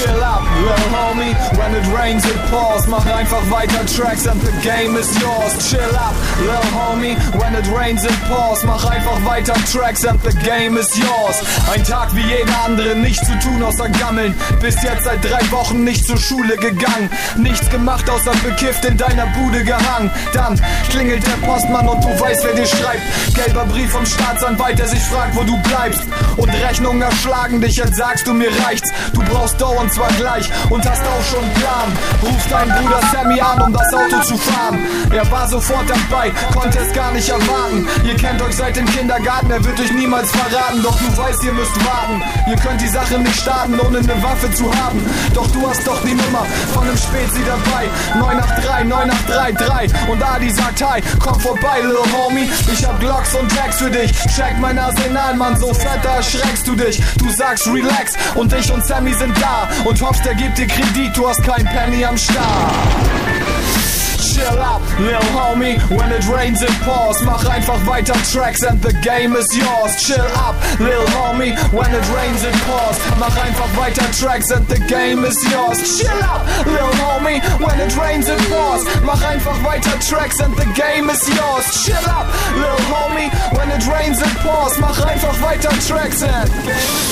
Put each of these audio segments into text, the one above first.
chill up, little homie. When it rains, it pours. Mach einfach weiter Tracks and the game is yours. Chill up, little homie. When it rains, it pours. Mach einfach weiter Tracks and the game is yours. Ein Tag wie jeder andere, nichts zu tun außer gammeln. Bis jetzt seit drei Wochen nicht zur Schule gegangen. Nichts gemacht außer bekifft in deiner Bude gehangen. Dann klingelt der Postmann und du weißt, wer dir schreibt. Gelber Brief vom Staatsanwalt, der sich fragt, wo du bleibst. Und Rechnungen erschlagen dich, als sagst du mir reicht's. Du brauchst Dough und zwar gleich und hast auch schon einen Plan. Ruf deinen Bruder Sammy an, um das Auto zu fahren. Er war sofort dabei, konnte es gar nicht erwarten. Ihr kennt euch seit dem Kindergarten, er wird euch niemals verraten. Doch du weißt, ihr müsst warten. Ihr könnt die Sache nicht starten, ohne eine Waffe zu haben. Doch du hast doch die Nummer von einem Spezi dabei. 983, 983, 3. Und Adi sagt Hi, komm vorbei, little homie. Ich hab Glocks und Jacks für dich. Check mein Arsenal, Mann, so fett, erschreckst du dich. Du sagst relax und ich und Sammy sind da. Und hoffst, er gibt dir Kredit, du hast kein Penny am Start. Chill up, little homie, when it rains it pours. Mach einfach weiter Tracks and the game is yours. Chill up, little homie, when it rains it pours. Mach einfach weiter Tracks and the game is yours. Chill up, little homie, when it rains it pours. Mach einfach weiter Tracks and the game is yours. Chill up, little homie, when it rains it pours. Mach einfach weiter Tracks and game is yours.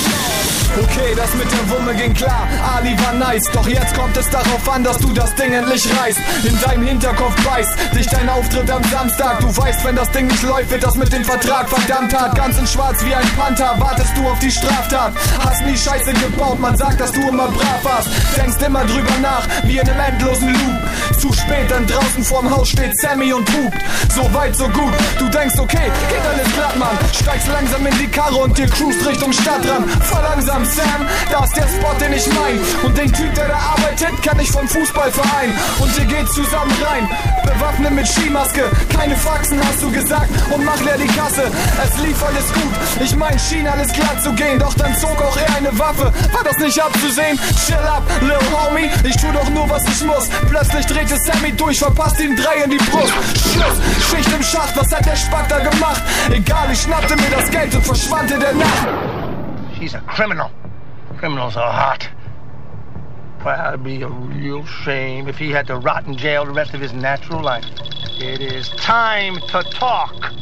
Okay, das mit der Wumme ging klar, Ali war nice, doch jetzt kommt es darauf an, dass du das Ding endlich reißt, in deinem Hinterkopf beißt, dich dein Auftritt am Samstag, du weißt, wenn das Ding nicht läuft, wird das mit dem Vertrag verdammt. Hart, ganz in schwarz wie ein Panther, wartest du auf die Straftat, hast nie Scheiße gebaut, man sagt, dass du immer brav warst, denkst immer drüber nach, wie in einem endlosen Loop, zu spät, dann draußen vorm Haus steht Sammy und hupt, so weit, so gut, du denkst, okay, geht alles glatt, Mann, langsam in die Karre und dir cruist Richtung Stadtrand, fahr langsam Sam, da ist der Spot, den ich mein. Und den Typ, der da arbeitet, kann ich vom Fußballverein. Und ihr geht zusammen rein, bewaffnet mit Skimaske. Keine Faxen, hast du gesagt, und mach leer die Kasse. Es lief alles gut, ich mein, schien alles klar zu gehen. Doch dann zog auch er eine Waffe, war das nicht abzusehen? Chill up, little homie, ich tu doch nur, was ich muss. Plötzlich drehte Sammy durch, verpasst ihm drei in die Brust. Schluss, Schicht im Schacht, was hat der Spack da gemacht? Egal, ich schnappte mir das In. She's a criminal. Criminals are hot. Well, that'd be a real shame if he had to rot in jail the rest of his natural life. It is time to talk.